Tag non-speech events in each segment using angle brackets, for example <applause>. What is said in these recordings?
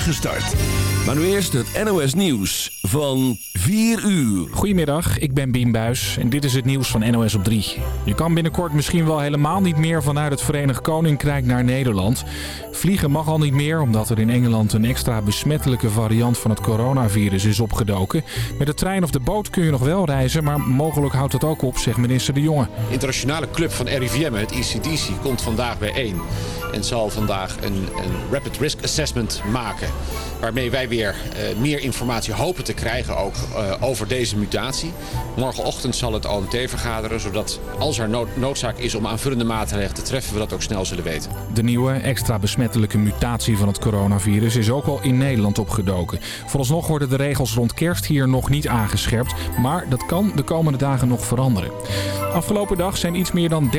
start. Maar nu eerst het NOS Nieuws van 4 uur. Goedemiddag, ik ben Bien Buis en dit is het nieuws van NOS op 3. Je kan binnenkort misschien wel helemaal niet meer vanuit het Verenigd Koninkrijk naar Nederland. Vliegen mag al niet meer omdat er in Engeland een extra besmettelijke variant van het coronavirus is opgedoken. Met de trein of de boot kun je nog wel reizen, maar mogelijk houdt het ook op, zegt minister De Jonge. De internationale club van RIVM, het ECDC, komt vandaag bijeen. En zal vandaag een, een Rapid Risk Assessment maken. Waarmee wij weer uh, meer informatie hopen te krijgen ook uh, over deze mutatie. Morgenochtend zal het OMT vergaderen. Zodat als er nood, noodzaak is om aanvullende maatregelen te treffen... we dat ook snel zullen weten. De nieuwe extra besmettelijke mutatie van het coronavirus is ook al in Nederland opgedoken. Vooralsnog worden de regels rond kerst hier nog niet aangescherpt. Maar dat kan de komende dagen nog veranderen. Afgelopen dag zijn iets meer dan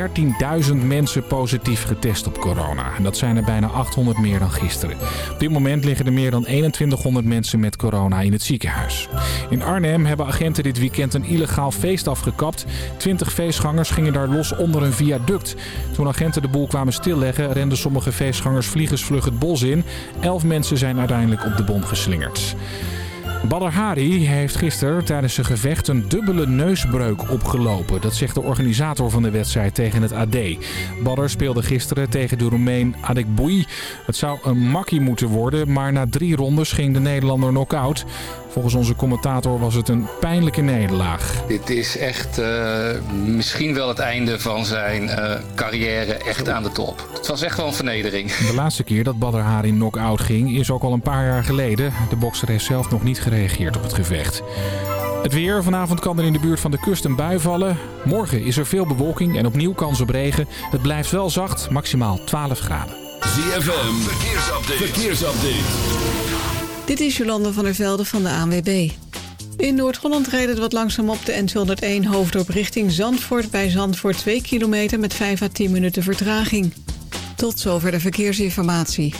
13.000 mensen positief getest op corona. En dat zijn er bijna 800 meer dan gisteren. Op dit moment liggen er meer dan 2100 mensen met corona in het ziekenhuis. In Arnhem hebben agenten dit weekend een illegaal feest afgekapt. 20 feestgangers gingen daar los onder een viaduct. Toen agenten de boel kwamen stilleggen, renden sommige feestgangers vliegensvlug het bos in. Elf mensen zijn uiteindelijk op de bom geslingerd. Badr Hari heeft gisteren tijdens zijn gevecht een dubbele neusbreuk opgelopen. Dat zegt de organisator van de wedstrijd tegen het AD. Badr speelde gisteren tegen de Roemeen Adekboui. Het zou een makkie moeten worden, maar na drie rondes ging de Nederlander knock-out. Volgens onze commentator was het een pijnlijke nederlaag. Dit is echt uh, misschien wel het einde van zijn uh, carrière echt aan de top. Het was echt wel een vernedering. <laughs> De laatste keer dat Badr Hari knock-out ging is ook al een paar jaar geleden. De bokser heeft zelf nog niet gereageerd op het gevecht. Het weer. Vanavond kan er in de buurt van de kust een bui vallen. Morgen is er veel bewolking en opnieuw kans op regen. Het blijft wel zacht, maximaal 12 graden. ZFM, verkeersupdate. verkeersupdate. Dit is Jolande van der Velde van de ANWB. In Noord-Holland rijdt het wat langzaam op de N201 hoofddorp richting Zandvoort... bij Zandvoort 2 kilometer met 5 à 10 minuten vertraging. Tot zover de verkeersinformatie.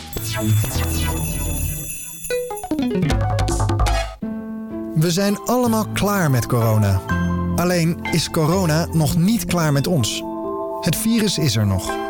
We zijn allemaal klaar met corona. Alleen is corona nog niet klaar met ons. Het virus is er nog.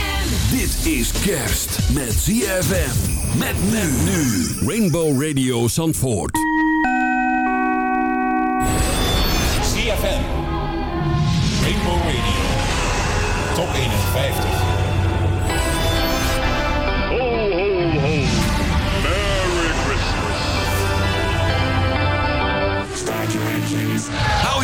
Dit is kerst met ZFM. Met men nu. Rainbow Radio Zandvoort. ZFM. Rainbow Radio. Top 51. Ho, ho, ho. Merry Christmas. Start your engines. Hou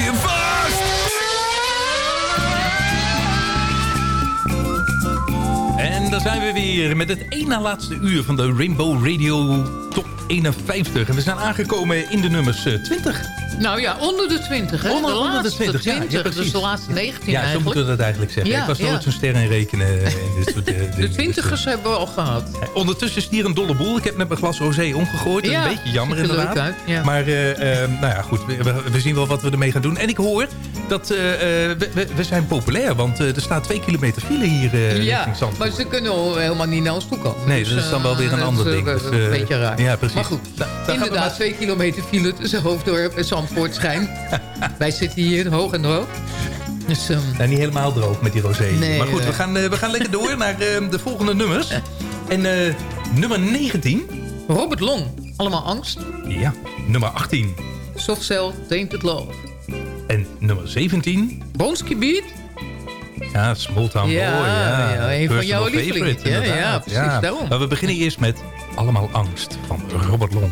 daar zijn we weer met het één na laatste uur van de Rainbow Radio Top 51. En we zijn aangekomen in de nummers eh, 20. Nou ja, onder de 20, hè? Onder, de onder de laatste 20, ja, ja, 20, dus de laatste 19 Ja, zo moeten we dat eigenlijk zeggen. Ja, ik was nooit zo'n ster in rekenen. in dit soort, eh, De dingen. twintigers hebben we al gehad. Dus, eh, Ondertussen is hier een dolle boel. Ik heb net mijn glas rosé omgegooid. Dat is een beetje jammer er inderdaad. leuk uit. Maar eh, eh, nou ja, goed. We, zien wel wat we ermee gaan doen. En ik hoor dat eh, eh, we, we- zijn populair. Want eh, er staat twee kilometer file hier eh ja, maar ze kunnen al helemaal niet naar ons toe komen. Nee, Dus, dat is dan wel weer een eh, ander dat is, ding. eh, Dus, een eh, beetje raar. Ja, precies. Maar goed, inderdaad, twee kilometer file tussen Hoofddorp en Zandvoort schijnt. Wij zitten hier hoog en droog. Dus, ehm, Nou, niet helemaal droog met die rosé. Nee, maar goed, we eh. gaan, eh, we gaan lekker door naar eh, de volgende nummers. En eh, nummer 19. Robert Long, allemaal angst. Ja, nummer 18. Softcell, Tainted Love. En nummer 17. Bronski Beat. Ja, Small Town Ja, Boy. Ja, ja, een van jouw lievelingen. Ja, ja, precies, daarom. Maar we beginnen eerst met Allemaal Angst van Robert Long.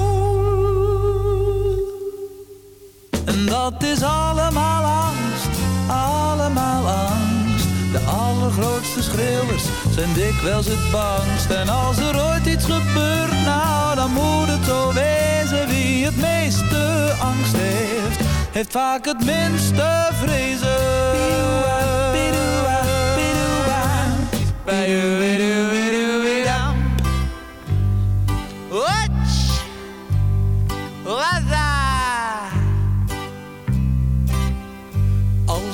En dat is allemaal angst, allemaal angst. De allergrootste schreeuwers zijn dikwijls het bangst. En als er ooit iets gebeurt, nou dan moet het zo wezen. Wie het meeste angst heeft, heeft vaak het minste vrezen.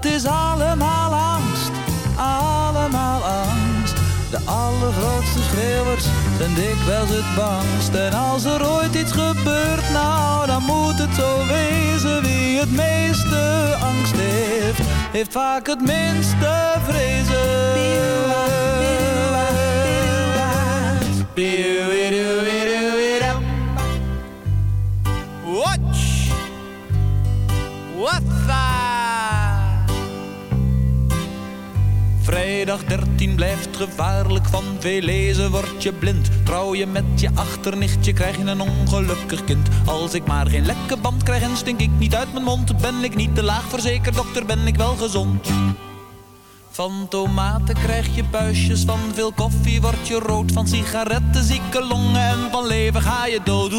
Dat is allemaal angst, allemaal angst. De allergrootste schreeuwers zijn dikwijls het bangst. En als er ooit iets gebeurt, nou dan moet het zo wezen. Wie het meeste angst heeft, heeft vaak het minste vrezen. Watch! What's that? Vrijdag 13 blijft gevaarlijk, van veel lezen word je blind. Trouw je met je achternichtje, krijg je een ongelukkig kind. Als ik maar geen lekke band krijg en stink ik niet uit mijn mond, ben ik niet te laag verzekerd, dokter, ben ik wel gezond. Van tomaten krijg je buisjes, van veel koffie word je rood, van sigaretten zieke longen en van leven ga je dood.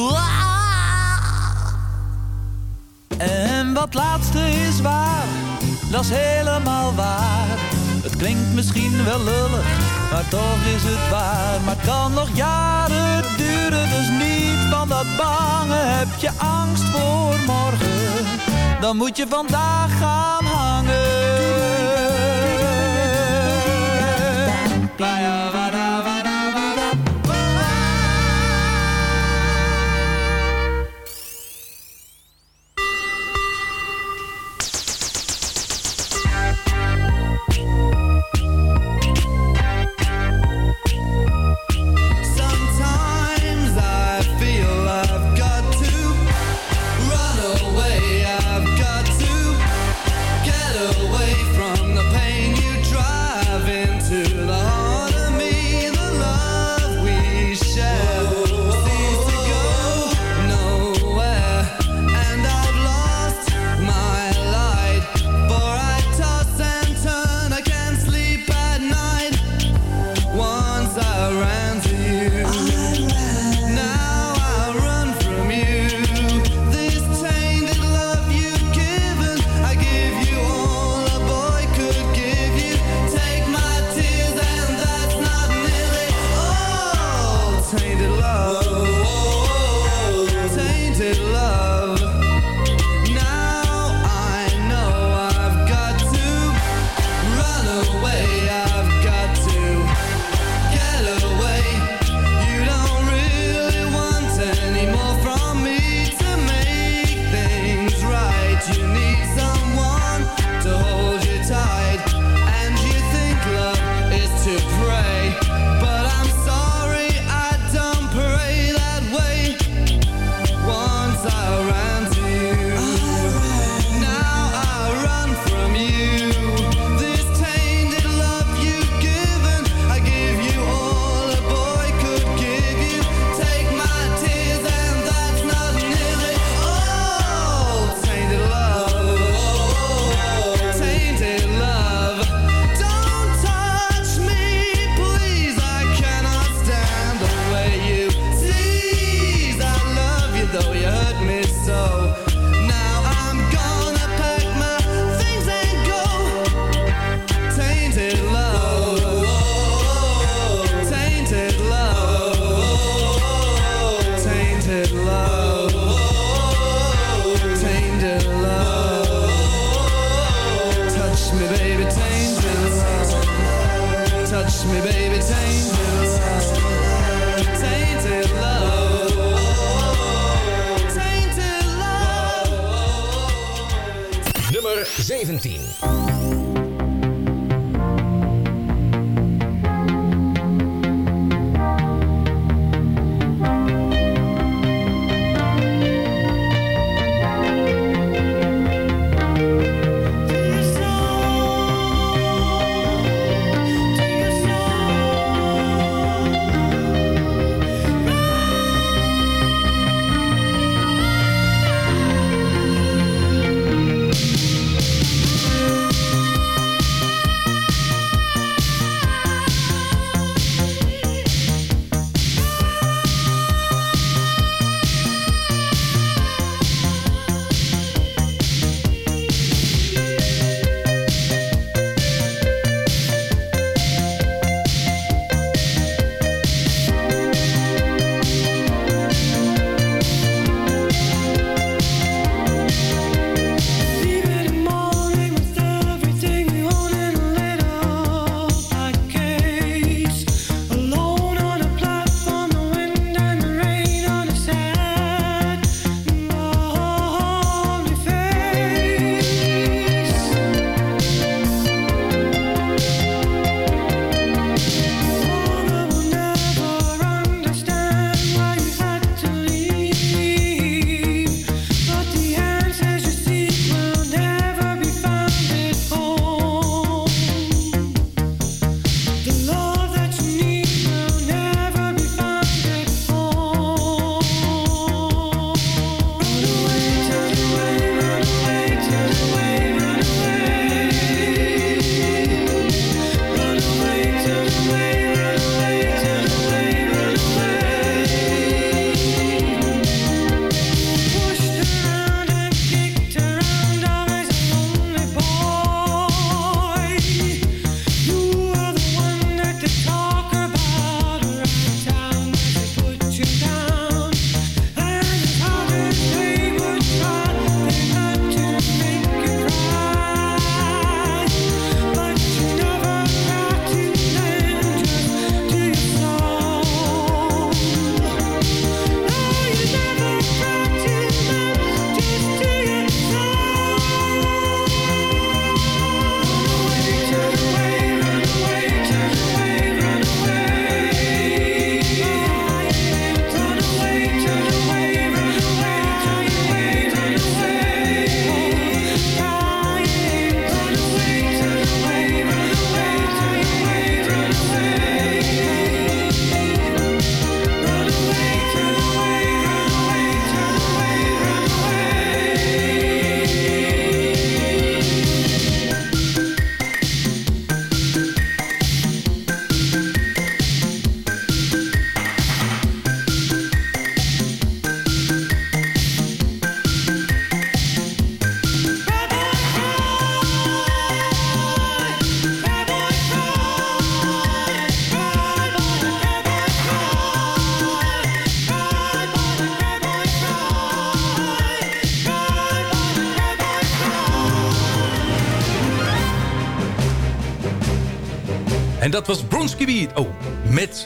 En wat laatste is waar, dat is helemaal waar. Klinkt misschien wel lullig, maar toch is het waar. Maar kan nog jaren duren, dus niet van dat bange. Heb je angst voor morgen, dan moet je vandaag gaan hangen.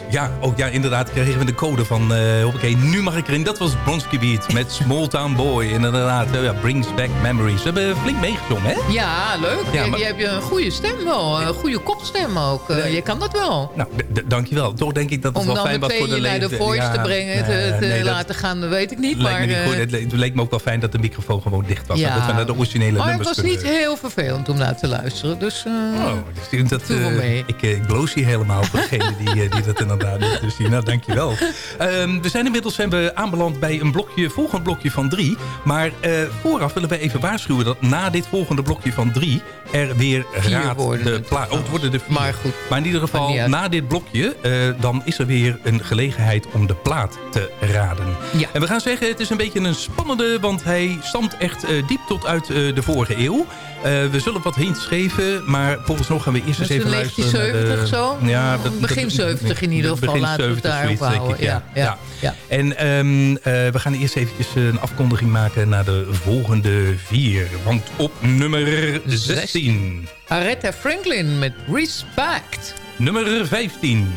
Ja, oh ja, inderdaad kregen we de code van... eh Oké, nu mag ik erin. Dat was Bronski Beat met Small Town Boy. En inderdaad, ja, brings back memories. We hebben flink meegezongen, hè? Ja, leuk. Ja, je, maar- je hebt een goede stem wel. Een goede kopstem ook. Eh, Je kan dat wel. Nou, dankjewel. Toch denk ik dat het Om wel dan fijn was voor meteen de je naar de voice Ja, te brengen, te, nee, te nee, dat laten gaan, weet ik niet. maar, niet goed. eh, Het, le- het leek me ook wel fijn dat de microfoon gewoon dicht was. en Dat we naar de originele maar het nummers was niet heel vervelend om naar te luisteren. Dus eh Oh, dus dat, mee. ik, ik bloos hier helemaal voor degene die, die dat inderdaad. Dus nou, dankjewel. Ehm we zijn inmiddels zijn we aanbeland bij een blokje, volgend blokje van drie. Maar eh, vooraf willen we even waarschuwen dat na dit volgende blokje van drie... er weer Vier raad de het plaat... Oh, worden er vier. Maar goed. Maar in ieder geval, na dit blokje... eh, dan is er weer een gelegenheid om de plaat te raden. Ja. En we gaan zeggen, het is een beetje een spannende... want hij stamt echt eh, diep tot uit de vorige eeuw. Eh, we zullen wat hints geven, maar volgens nog gaan we eerst eens Dus even een luisteren... naar 70 de- zo? Ja, dat- Begin dat- 70 in ieder geval, laten we het 70, daarop houden. Ja, ja, ja. En ehm, eh, we gaan eerst eventjes een afkondiging maken naar de volgende vier. Want op nummer 16, Aretha Franklin met Respect. nummer 15...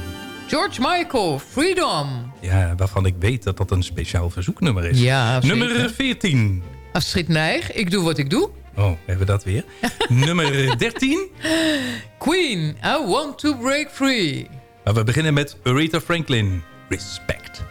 George Michael, Freedom. Ja, waarvan ik weet dat dat een speciaal verzoeknummer is. Ja. Nummer 14. Astrid Nijg, ik doe wat ik doe. Oh, hebben we dat weer. <laughs> nummer 13. Queen, I want to break free. Maar we beginnen met Aretha Franklin. Respect.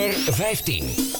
Nummer 15.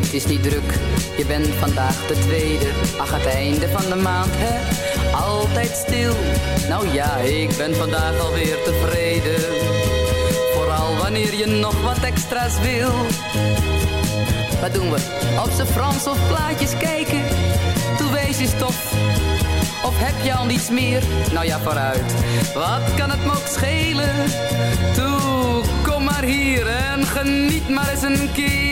Het is niet druk, je bent vandaag de tweede. Ach, het einde van de maand, hè? Altijd stil. Nou ja, ik ben vandaag alweer tevreden. Vooral wanneer je nog wat extra's wil. Wat doen we? Op z'n Frans of plaatjes kijken? Toe wees je stof. Of heb je al niets meer? Nou ja, vooruit. Wat kan het me ook schelen? Toe, kom maar hier en geniet maar eens een keer.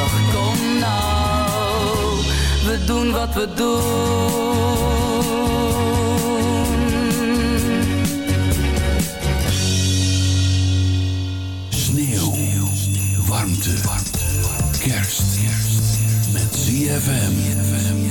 doen wat we doen. Sneeuw. Warmte. Kerst. Met ZFM.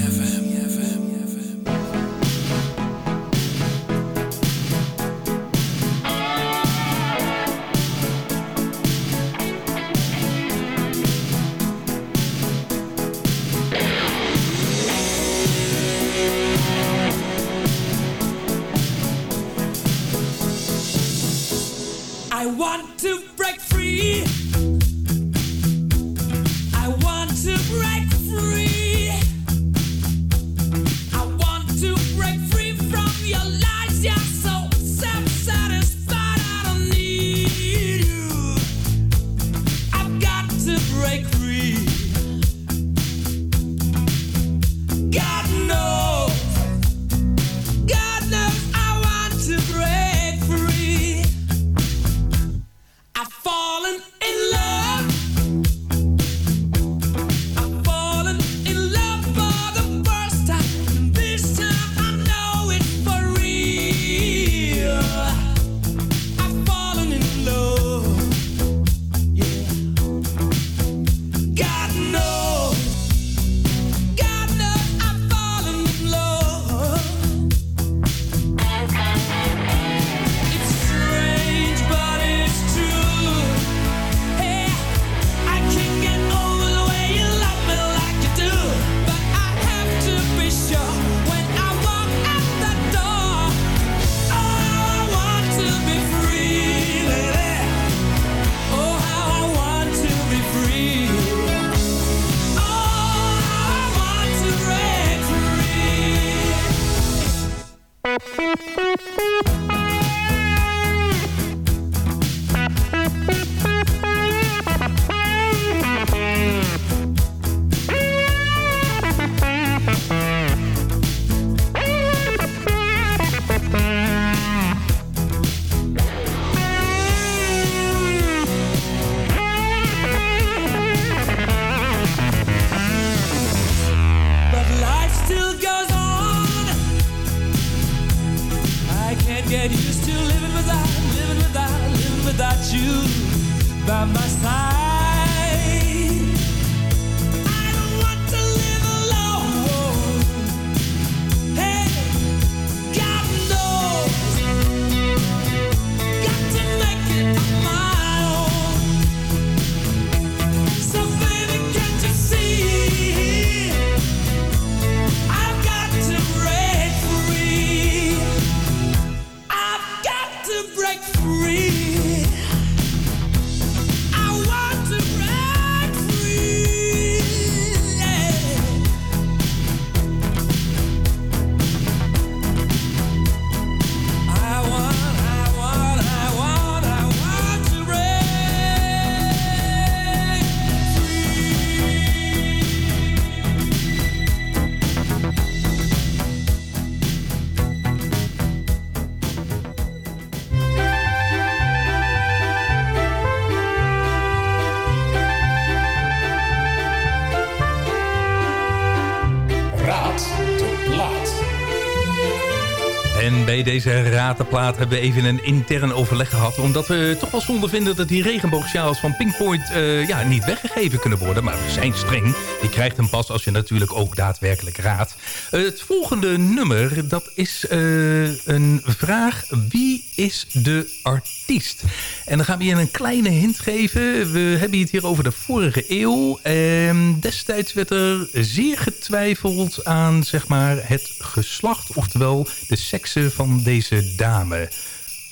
Deze ratenplaat hebben we even een intern overleg gehad. Omdat we toch wel zonde vinden dat die regenboogsjaals van Pinkpoint eh, ja, niet weggegeven kunnen worden. Maar we zijn streng. Je krijgt hem pas als je natuurlijk ook daadwerkelijk raadt. Het volgende nummer, dat is eh, een vraag. Wie is de artiest? En dan gaan we je een kleine hint geven. We hebben het hier over de vorige eeuw. En destijds werd er zeer getwijfeld aan zeg maar, het geslacht. Oftewel de seksen van deze dame.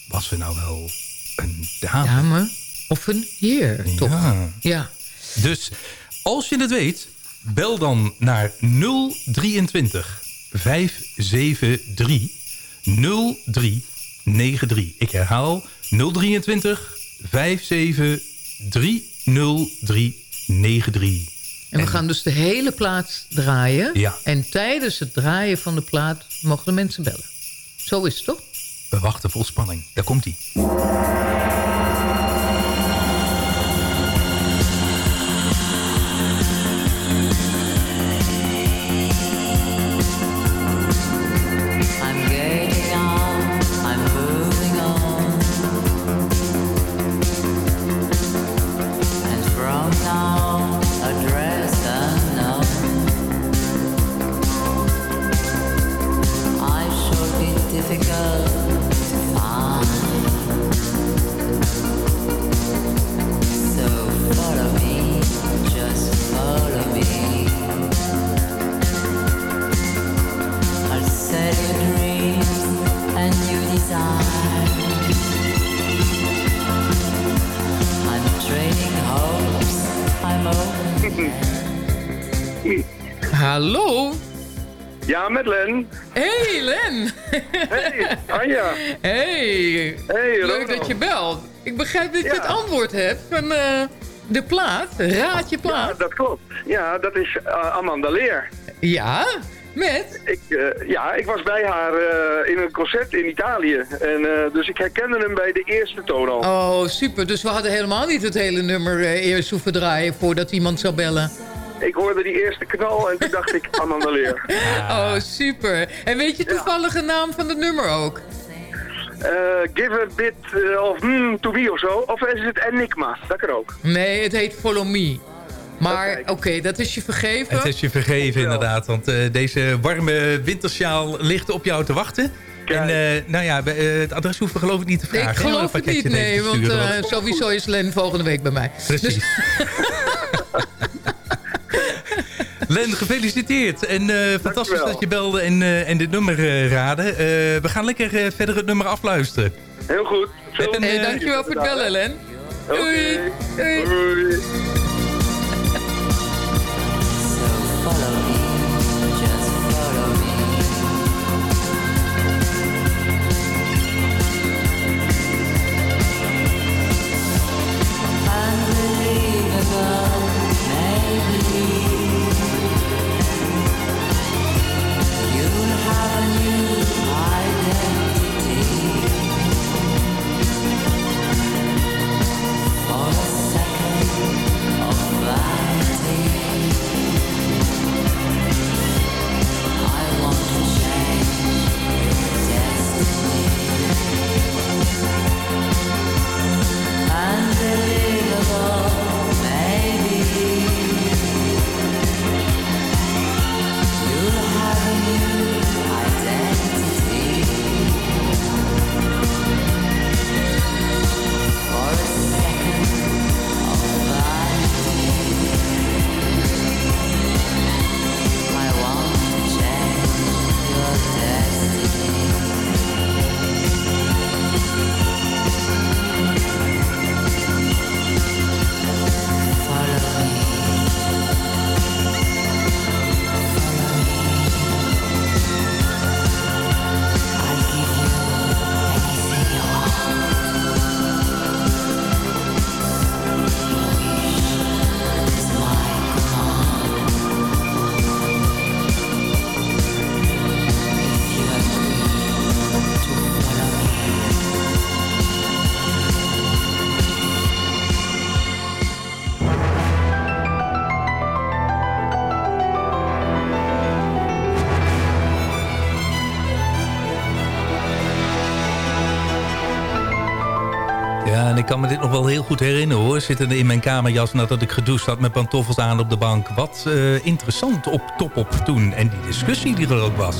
Was ze nou wel een dame? Dame of een heer, toch? Ja. Ja. Dus als je het weet, bel dan naar 023 573 0393. Ik herhaal 023 573 0393. En we gaan dus de hele plaat draaien. Ja. En tijdens het draaien van de plaat mogen de mensen bellen. Zo is het toch? We wachten vol spanning. Daar komt hij. Hallo? Ja, met Len. Hey Len! Hey, Anja. Hey! Hey, Leuk Ronald. dat je belt. Ik begrijp dat je Ja. het antwoord hebt van eh, de plaat. Raad je plaat. Ja, dat klopt. Ja, dat is eh, Amanda Leer. Ja? Met? Ik, eh, ja, ik was bij haar in een concert in Italië. En, dus ik herkende hem bij de eerste toon al. Oh, super. Dus we hadden helemaal niet het hele nummer eerst hoeven draaien voordat iemand zou bellen. Ik hoorde die eerste knal en toen dacht ik <laughs> Amanda Leer. Oh, super. En weet je toevallig de naam van het nummer ook? Eh, give a bit eh, of mm, to be of zo. Of is het Enigma? Dat kan ook. Nee, het heet Follow Me. Maar oké, dat is je vergeven. Het is je vergeven inderdaad, want eh, deze warme wintersjaal ligt op jou te wachten. En eh, nou ja, het adres hoeven we geloof ik niet te Nee, vragen. ik geloof het niet, nee. Want sturen, sowieso is Len volgende week bij mij. Precies. Dus- <laughs> Len, gefeliciteerd. En eh, fantastisch dat je belde en, eh, en dit nummer eh, raden. Eh, we gaan lekker verder het nummer afluisteren. Heel goed. Hey, eh, dankjewel voor het bellen, Len. Doei. Doei. Doei. Kan me dit nog wel heel goed herinneren hoor. Zittende in mijn kamerjas nadat ik gedoucht had met pantoffels aan op de bank. Wat eh, interessant op top op toen. En die discussie die er ook was.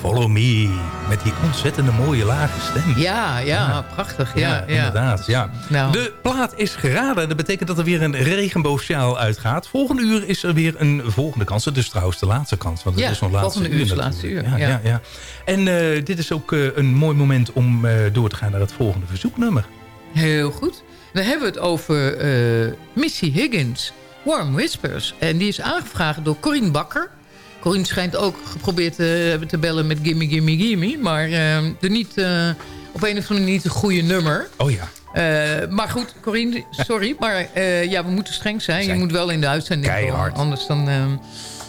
Follow me. Met die ontzettende mooie lage stem. Ja, ja, prachtig. Ja, ja. inderdaad. Ja. Nou. De plaat is geraden. Dat betekent dat er weer een regenboogsjaal uitgaat. Volgende uur is er weer een volgende kans. Het is trouwens de laatste kans. Want het Ja, is nog laatste volgende uur is laatste uur, Ja, ja. ja. Ja, En eh, dit is ook eh, een mooi moment om door te gaan naar het volgende verzoeknummer. Heel goed. Dan hebben we het over eh, Missy Higgins, Warm Whispers. En die is aangevraagd door Corine Bakker. Corine schijnt ook geprobeerd te hebben te bellen met Gimme Gimme Gimme. Maar eh, de niet, eh, op een of andere manier niet een goede nummer. Oh ja. Eh, maar goed, Corine, sorry. <laughs> Maar eh, ja, we moeten streng zijn. Zijn Je moet wel in de uitzending keihard. komen, Anders dan...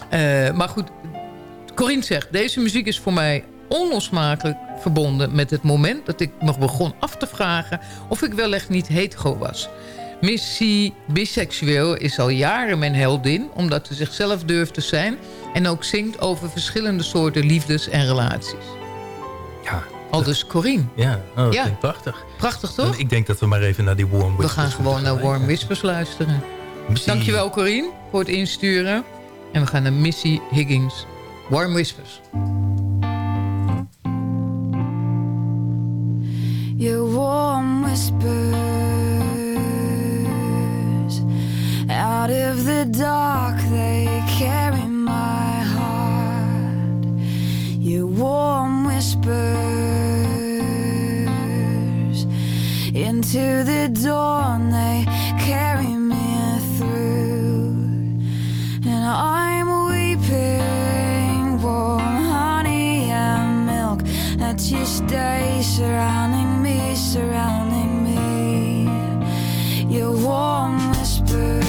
eh, eh, maar goed, Corine zegt... Deze muziek is voor mij onlosmakelijk verbonden met het moment... dat ik me begon af te vragen of ik wellicht niet hetero was. Missy biseksueel is al jaren mijn heldin... omdat ze zichzelf durft te zijn... en ook zingt over verschillende soorten liefdes en relaties. Ja. Al dus Corine. Ja, oh, dat Ja. klinkt prachtig. Prachtig toch? Ik denk dat we maar even naar die Warm We Whispers gaan gewoon naar. Warm Whispers luisteren. Missy- Dankjewel Corine voor het insturen. En we gaan naar Missy Higgins. Warm Whispers. Your warm whispers. Out of the dark, they carry my heart. Your warm whispers. Into the dawn, they carry me through, and I'm weeping warm honey and milk that you stay surrounding me, surrounding me. Your warm whispers,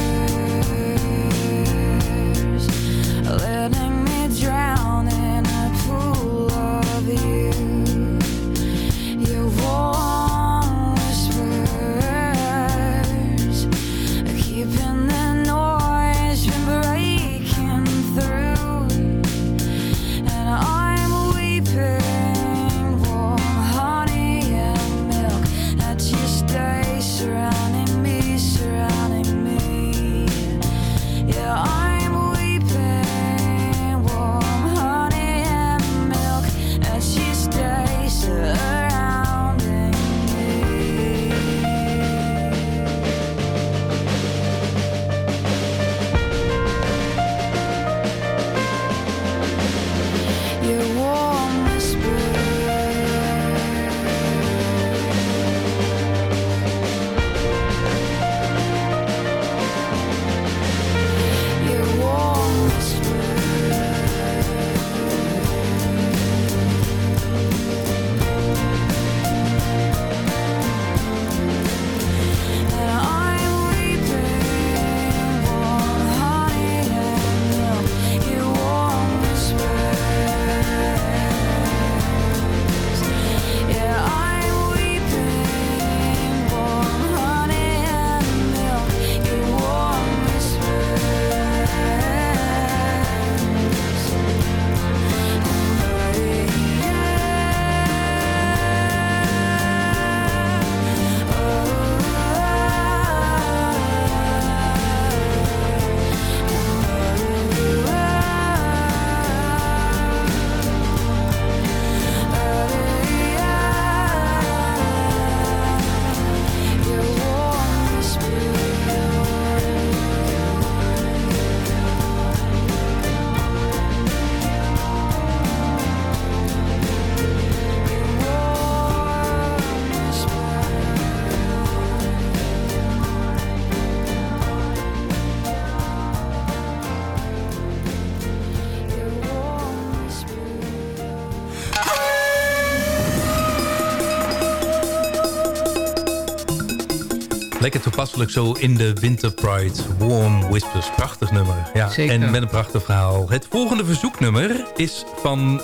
Lekker toepasselijk zo in de Winter Pride. Warm Whispers. Prachtig nummer. Ja, Zeker. En met een prachtig verhaal. Het volgende verzoeknummer is van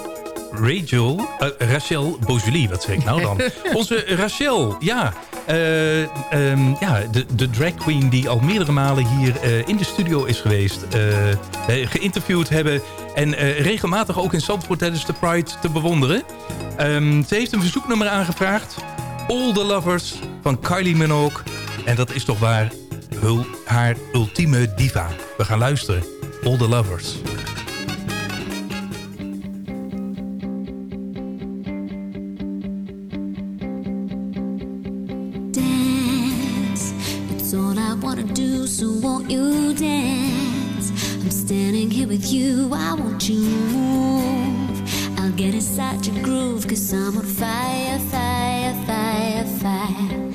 Rachel, eh, Rachel Beaujolais. Wat zeg ik nou dan? <laughs> Onze Rachel, ja. Eh, ehm, ja de, de drag queen die al meerdere malen hier eh, in de studio is geweest. geïnterviewd hebben. En regelmatig ook in Zandvoort tijdens de Pride te bewonderen. Ehm, ze heeft een verzoeknummer aangevraagd. All the Lovers van van Kylie Minogue. En dat is toch waar hul, haar ultieme diva. We gaan luisteren. All the Lovers. dance. It's all I wanna do, so won't you dance? I'm standing here with you, I want you. I'll get inside your groove, cause I'm on fire, fire, fire, fire.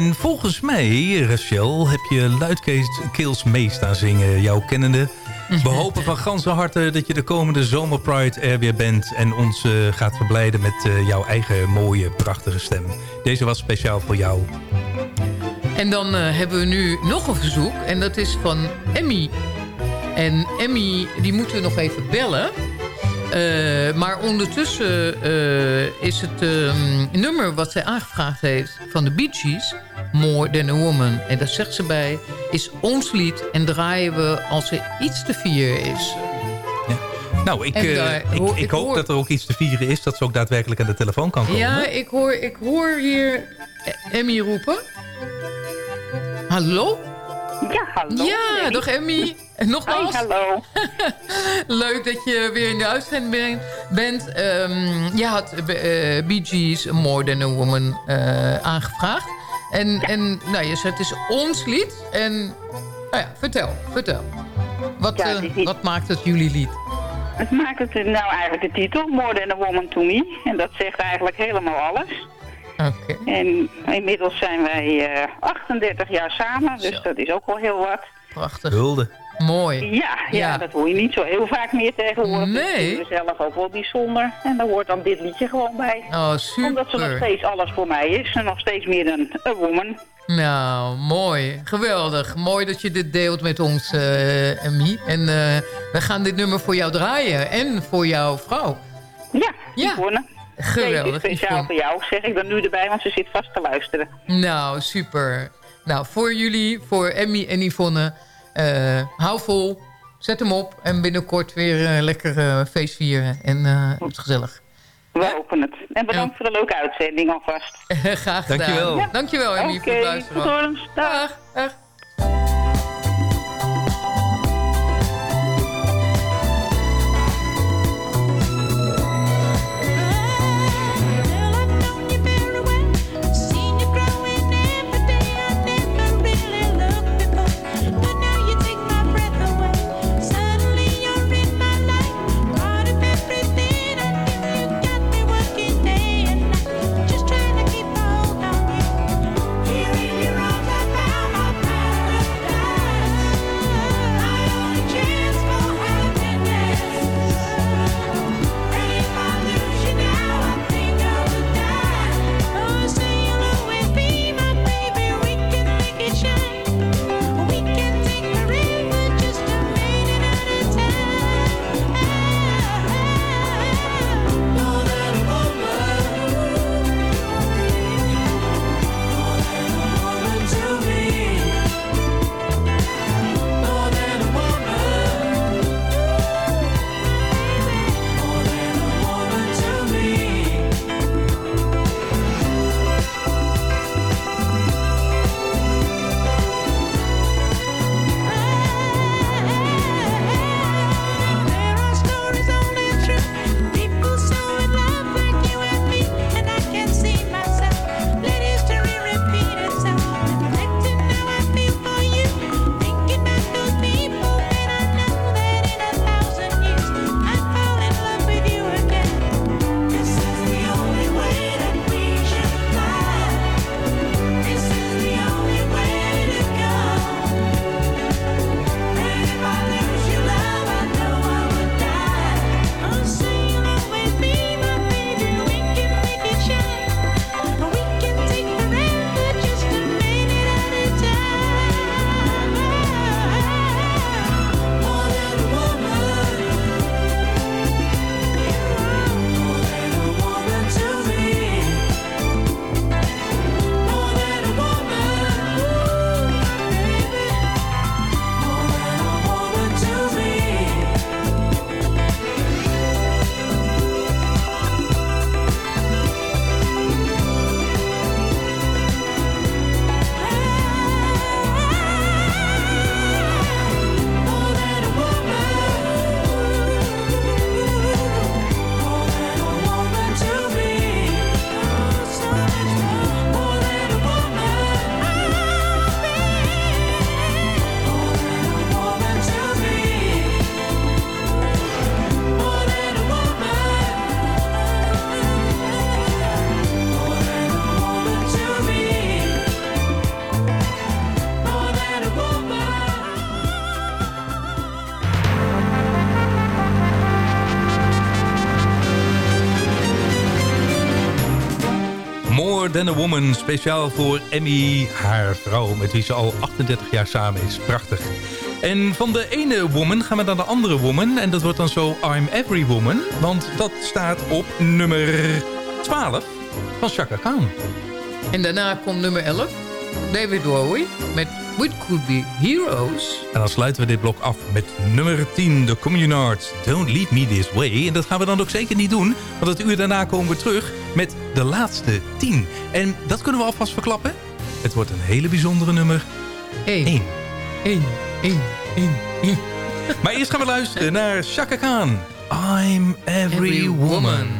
En volgens mij, Rachel, heb je luidkeels mee zingen. Jouw kennende. We hopen van ganse harte dat je de komende zomerpride er weer bent... en ons eh, gaat verblijden met eh, jouw eigen mooie, prachtige stem. Deze was speciaal voor jou. En dan eh, hebben we nu nog een verzoek. En dat is van Emmy. En Emmy, die moeten we nog even bellen. Maar ondertussen is het ehm, nummer wat zij aangevraagd heeft van de Bee Gees... More Than A Woman. En daar zegt ze bij, is ons lied en draaien we als er iets te vieren is. Nou, ik, eh, ik, hoor- ik, ik hoop hoor- dat er ook iets te vieren is... dat ze ook daadwerkelijk aan de telefoon kan komen. Ja, ik hoor, ik hoor hier Emmy roepen. Hallo? Ja, hallo. Ja, dag Emmy. En nogmaals. Hi, hallo. <laughs> Leuk dat je weer in de uitzending ben- bent. Ehm, je had eh, Bee Gees More Than A Woman eh, aangevraagd. En, en nou, je zegt het is ons lied. En nou ja, vertel, vertel. Wat, Ja, eh, wat maakt het jullie lied? Het maakt het nou eigenlijk de titel, More Than a Woman to Me. En dat zegt eigenlijk helemaal alles. Oké. En inmiddels zijn wij eh, 38 jaar samen, dus dat is ook wel heel wat. Prachtig. Hulde. Mooi. Ja, ja, Ja. dat hoor je niet zo heel vaak meer tegenwoordig. Nee. We zelf ook wel bijzonder. En daar hoort dan dit liedje gewoon bij. Oh, super. Omdat ze nog steeds alles voor mij is. En nog steeds meer een woman. Nou, mooi. Geweldig. Mooi dat je dit deelt met ons, eh Emmy. En eh, we gaan dit nummer voor jou draaien. En voor jouw vrouw. Ja, Ja. Yvonne. Geweldig, speciaal Yvonne. voor jou, zeg ik dan nu erbij, want ze zit vast te luisteren. Nou, super. Nou, voor jullie, voor Emmy en Yvonne. Eh, hou vol. Zet hem op. En binnenkort weer eh, lekker eh, feest vieren. En eh, het is gezellig. We hopen het. En bedankt voor de leuke uitzending alvast. <laughs> Graag gedaan. Dankjewel. Ja. Dankjewel, Emmy, Oké, voor het luisteren. tot horens. Dag. Dag. Than a Woman. Speciaal voor Emmy, haar vrouw, met wie ze al 38 jaar samen is. Prachtig. En van de ene woman gaan we naar de andere woman. En dat wordt dan zo I'm Every Woman. Want dat staat op nummer 12 van Chaka Khan. En daarna komt nummer 11. David Bowie met We Could Be Heroes. En dan sluiten we dit blok af met nummer 10, de Communards. Don't Leave Me This Way. En dat gaan we dan ook zeker niet doen. Want het uur daarna komen we terug met de laatste 10. En dat kunnen we alvast verklappen. Het wordt een hele bijzondere nummer 1. 1. 1, 1, 1, 1. Maar eerst gaan we luisteren naar Chaka Khan. I'm Every woman.